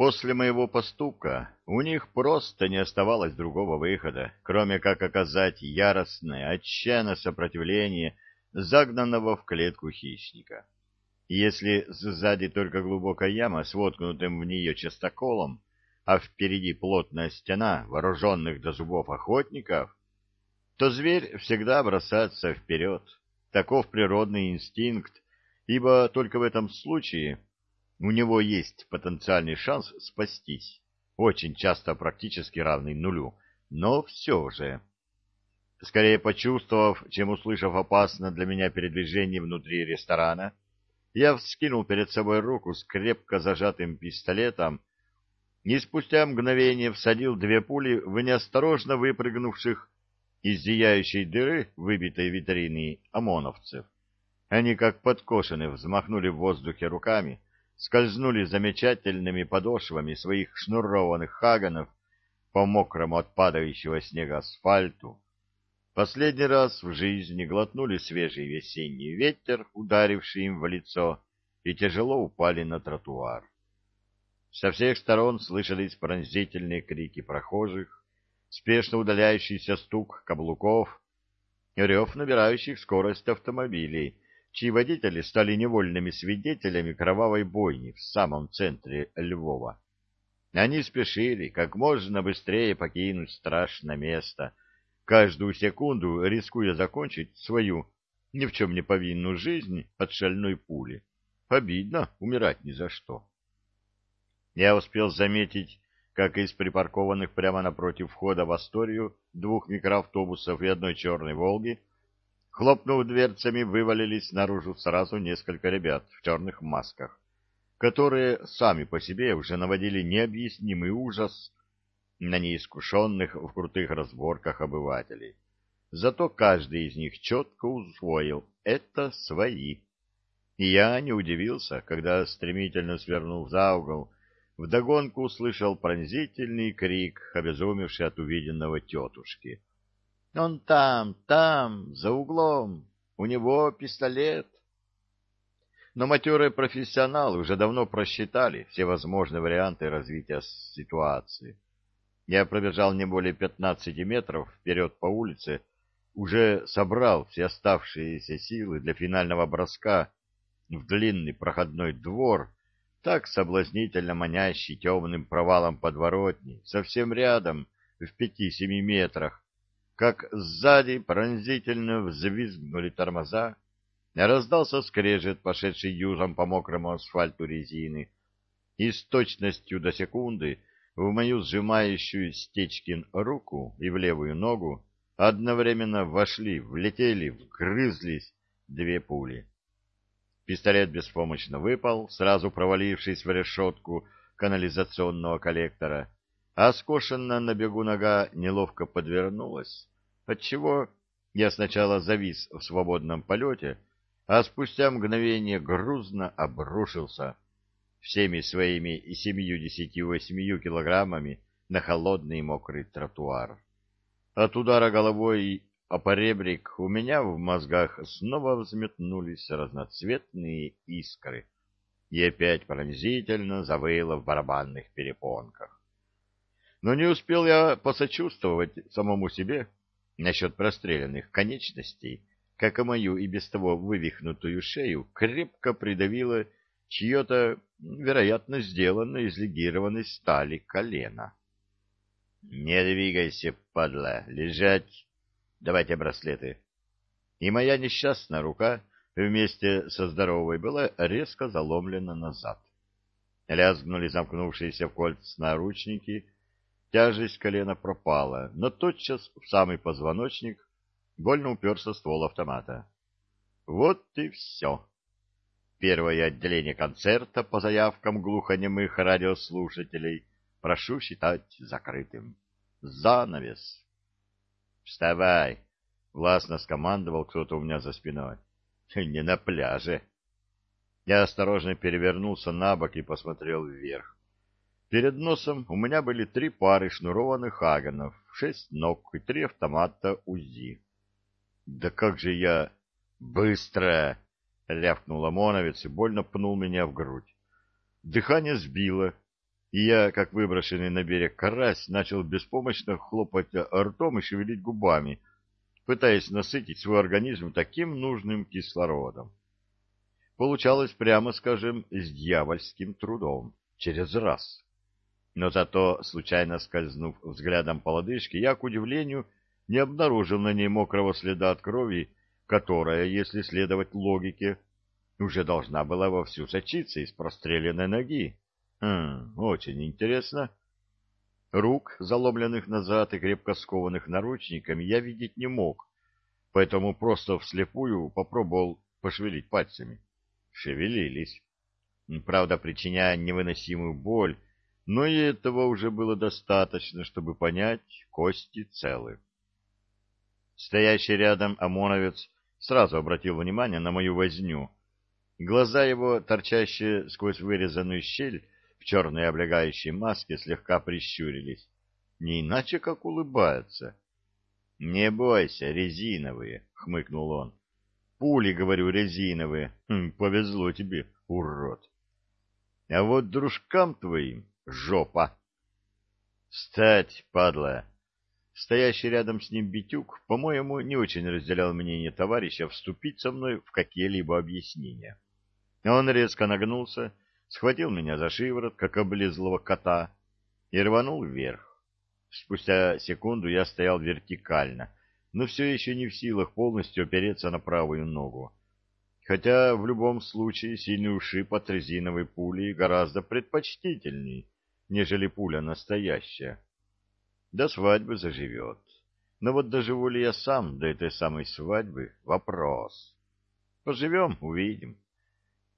После моего поступка у них просто не оставалось другого выхода, кроме как оказать яростное, отчаянное сопротивление загнанного в клетку хищника. Если сзади только глубокая яма с воткнутым в нее частоколом, а впереди плотная стена вооруженных до зубов охотников, то зверь всегда бросается вперед. Таков природный инстинкт, ибо только в этом случае у него есть потенциальный шанс спастись, очень часто практически равный нулю, но все же. Скорее почувствовав, чем услышав опасно для меня передвижение внутри ресторана, я вскинул перед собой руку с крепко зажатым пистолетом и спустя мгновение всадил две пули в неосторожно выпрыгнувших из зияющей дыры выбитой витрины ОМОНовцев. Они, как подкошены, взмахнули в воздухе руками, скользнули замечательными подошвами своих шнурованных хаганов по мокрому от падающего снега асфальту. Последний раз в жизни глотнули свежий весенний ветер, ударивший им в лицо, и тяжело упали на тротуар. Со всех сторон слышались пронзительные крики прохожих, спешно удаляющийся стук каблуков, рев набирающих скорость автомобилей, чьи водители стали невольными свидетелями кровавой бойни в самом центре Львова. Они спешили как можно быстрее покинуть страшное место, каждую секунду рискуя закончить свою ни в чем не повинную жизнь от шальной пули. Обидно умирать ни за что. Я успел заметить, как из припаркованных прямо напротив входа в Асторию двух микроавтобусов и одной черной «Волги» хлопнув дверцами, вывалились наружу сразу несколько ребят в черных масках, которые сами по себе уже наводили необъяснимый ужас на неискушенных в крутых разборках обывателей. Зато каждый из них четко усвоил — это свои. И я не удивился, когда, стремительно свернув за угол, вдогонку услышал пронзительный крик, обезумевший от увиденного тетушки. «Он там, там, за углом, у него пистолет». Но матерые профессионалы уже давно просчитали все возможные варианты развития ситуации. Я пробежал не более пятнадцати метров вперед по улице, уже собрал все оставшиеся силы для финального броска в длинный проходной двор, так соблазнительно манящий темным провалом подворотни, совсем рядом, в пяти-семи метрах, как сзади пронзительно взвизгнули тормоза, раздался скрежет, пошедший южом по мокрому асфальту резины, и с точностью до секунды в мою сжимающую Стечкин руку и в левую ногу одновременно вошли, влетели, вгрызлись две пули. Пистолет беспомощно выпал, сразу провалившись в решетку канализационного коллектора, а скошенная на бегу нога неловко подвернулась, отчего я сначала завис в свободном полете, а спустя мгновение грузно обрушился всеми своими и семью-десяти-восьмию килограммами на холодный мокрый тротуар. От удара головой а поребрик у меня в мозгах снова взметнулись разноцветные искры, и опять пронзительно завыло в барабанных перепонках. Но не успел я посочувствовать самому себе насчет простреленных конечностей, как и мою и без того вывихнутую шею крепко придавило чье-то, вероятно, сделанное из легированной стали колено. — Не двигайся, падла, лежать Давайте браслеты. И моя несчастная рука вместе со здоровой была резко заломлена назад. Лязгнули замкнувшиеся в кольца наручники, тяжесть колена пропала, но тотчас в самый позвоночник больно уперся ствол автомата. Вот и все. Первое отделение концерта по заявкам глухонемых радиослушателей прошу считать закрытым. Занавес. «Вставай!» — властно скомандовал кто-то у меня за спиной. «Не на пляже!» Я осторожно перевернулся на бок и посмотрел вверх. Перед носом у меня были три пары шнурованных хаганов, шесть ног и три автомата УЗИ. «Да как же я...» «Быстро!» — рявкнул ОМОНовец и больно пнул меня в грудь. Дыхание сбило. и я, как выброшенный на берег карась, начал беспомощно хлопать ртом и шевелить губами, пытаясь насытить свой организм таким нужным кислородом. Получалось, прямо скажем, с дьявольским трудом, через раз. Но зато, случайно скользнув взглядом по лодыжке, я, к удивлению, не обнаружил на ней мокрого следа от крови, которая, если следовать логике, уже должна была вовсю сочиться из простреленной ноги. Хм, очень интересно. Рук, заломленных назад и крепко скованных наручниками, я видеть не мог, поэтому просто вслепую попробовал пошевелить пальцами. Шевелились. Правда, причиняя невыносимую боль, но и этого уже было достаточно, чтобы понять, кости целы. Стоящий рядом ОМОНовец сразу обратил внимание на мою возню. Глаза его, торчащие сквозь вырезанную щель в черной облегающей маске, слегка прищурились. Не иначе, как улыбаются. — Не бойся, резиновые, — хмыкнул он. — Пули, говорю, резиновые. Хм, повезло тебе, урод. А вот дружкам твоим жопа. — Встать, падла! Стоящий рядом с ним Битюк, по-моему, не очень разделял мнение товарища вступить со мной в какие-либо объяснения. Он резко нагнулся, схватил меня за шиворот, как облезлого кота, и рванул вверх. Спустя секунду я стоял вертикально, но все еще не в силах полностью опереться на правую ногу. Хотя в любом случае сильный ушиб от резиновой пули гораздо предпочтительней, нежели пуля настоящая до свадьбы заживет. Но вот доживу ли я сам до этой самой свадьбы — вопрос. Поживем — увидим.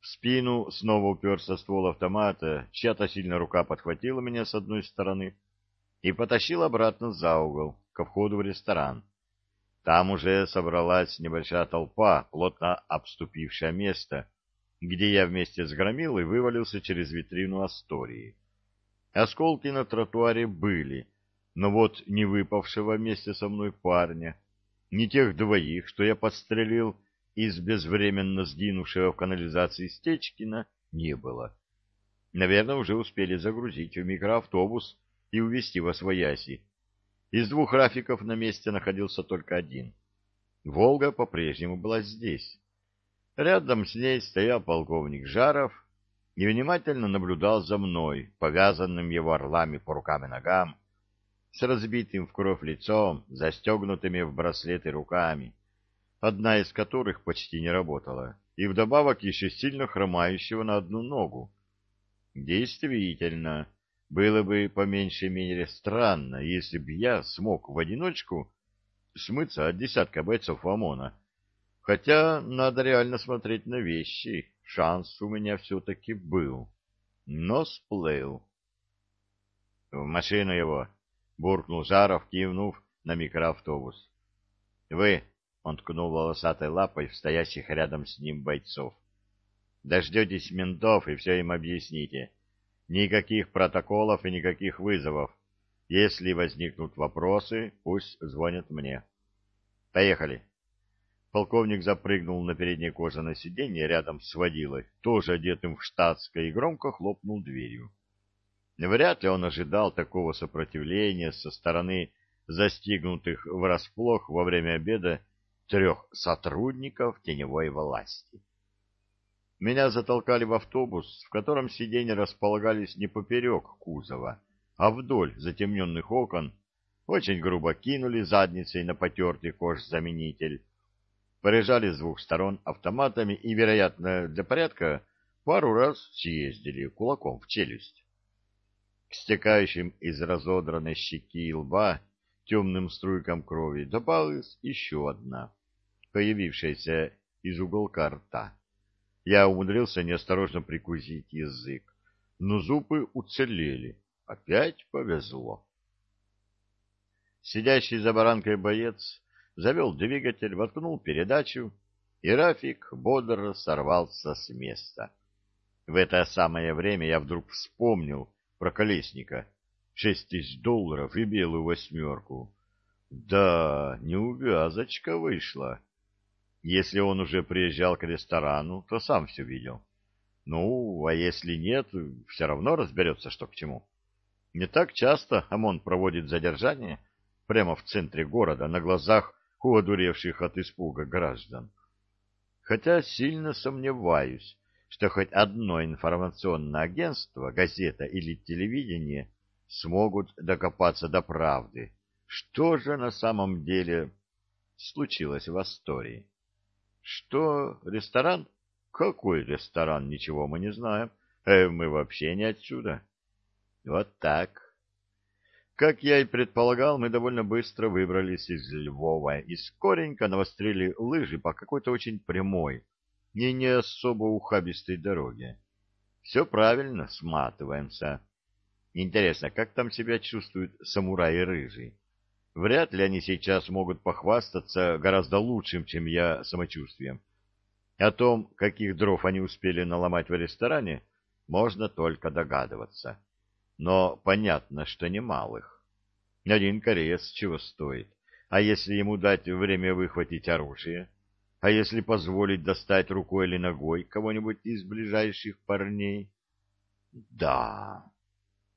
В спину снова уперся ствол автомата, чья-то сильная рука подхватила меня с одной стороны и потащила обратно за угол, ко входу в ресторан. Там уже собралась небольшая толпа, плотно обступившая место, где я вместе с Громилой вывалился через витрину Астории. Осколки на тротуаре были — но вот ни выпавшего вместе со мной парня, ни тех двоих, что я подстрелил из безвременно сгинувшего в канализации Стечкина, не было. Наверное, уже успели загрузить в микроавтобус и увезти во свояси. Из двух рафиков на месте находился только один. Волга по-прежнему была здесь. Рядом с ней стоял полковник Жаров и внимательно наблюдал за мной, повязанным его орлами по рукам и ногам, с разбитым в кровь лицом, застегнутыми в браслеты руками, одна из которых почти не работала, и вдобавок еще сильно хромающего на одну ногу. Действительно, было бы по меньшей мере странно, если бы я смог в одиночку смыться от десятка бойцов ОМОНа. Хотя надо реально смотреть на вещи, шанс у меня все-таки был. Но сплыл. — В машину его! буркнул Жаров, кивнув на микроавтобус. «Вы!» — он ткнул волосатой лапой в стоящих рядом с ним бойцов. «Дождетесь ментов и все им объясните. Никаких протоколов и никаких вызовов. Если возникнут вопросы, пусть звонят мне. Поехали!» Полковник запрыгнул на переднее кожаное сиденье рядом с водилой, тоже одетым в штатское, и громко хлопнул дверью. Вряд ли он ожидал такого сопротивления со стороны застигнутых врасплох во время обеда трех сотрудников теневой власти. Меня затолкали в автобус, в котором сиденья располагались не поперек кузова, а вдоль затемненных окон, очень грубо кинули задницей на потертый кожзаменитель, порежали с двух сторон автоматами и, вероятно, для порядка, пару раз съездили кулаком в челюсть. К стекающим из разодранной щеки и лба темным струйкам крови добавилась еще одна, появившаяся из уголка рта. Я умудрился неосторожно прикусить язык, но зубы уцелели. Опять повезло. Сидящий за баранкой боец завел двигатель, воткнул передачу, и Рафик бодро сорвался с места. В это самое время я вдруг вспомнил, про колесника. Шесть тысяч долларов и белую восьмерку. Да, неувязочка вышла. Если он уже приезжал к ресторану, то сам все видел. Ну, а если нет, все равно разберется, что к чему. Не так часто ОМОН проводит задержание прямо в центре города на глазах у одуревших от испуга граждан. Хотя сильно сомневаюсь, что хоть одно информационное агентство, газета или телевидение смогут докопаться до правды. Что же на самом деле случилось в Астории? Что, ресторан? Какой ресторан? Ничего мы не знаем. Э, мы вообще не отсюда. Вот так. Как я и предполагал, мы довольно быстро выбрались из Львова и скоренько навострили лыжи по какой-то очень прямой и не особо ухабистой дороге. Все правильно, сматываемся. Интересно, как там себя чувствуют самураи рыжий? Вряд ли они сейчас могут похвастаться гораздо лучшим, чем я, самочувствием. О том, каких дров они успели наломать в ресторане, можно только догадываться. Но понятно, что немалых. Один кореец чего стоит. А если ему дать время выхватить оружие? А если позволить достать рукой или ногой кого-нибудь из ближайших парней? Да,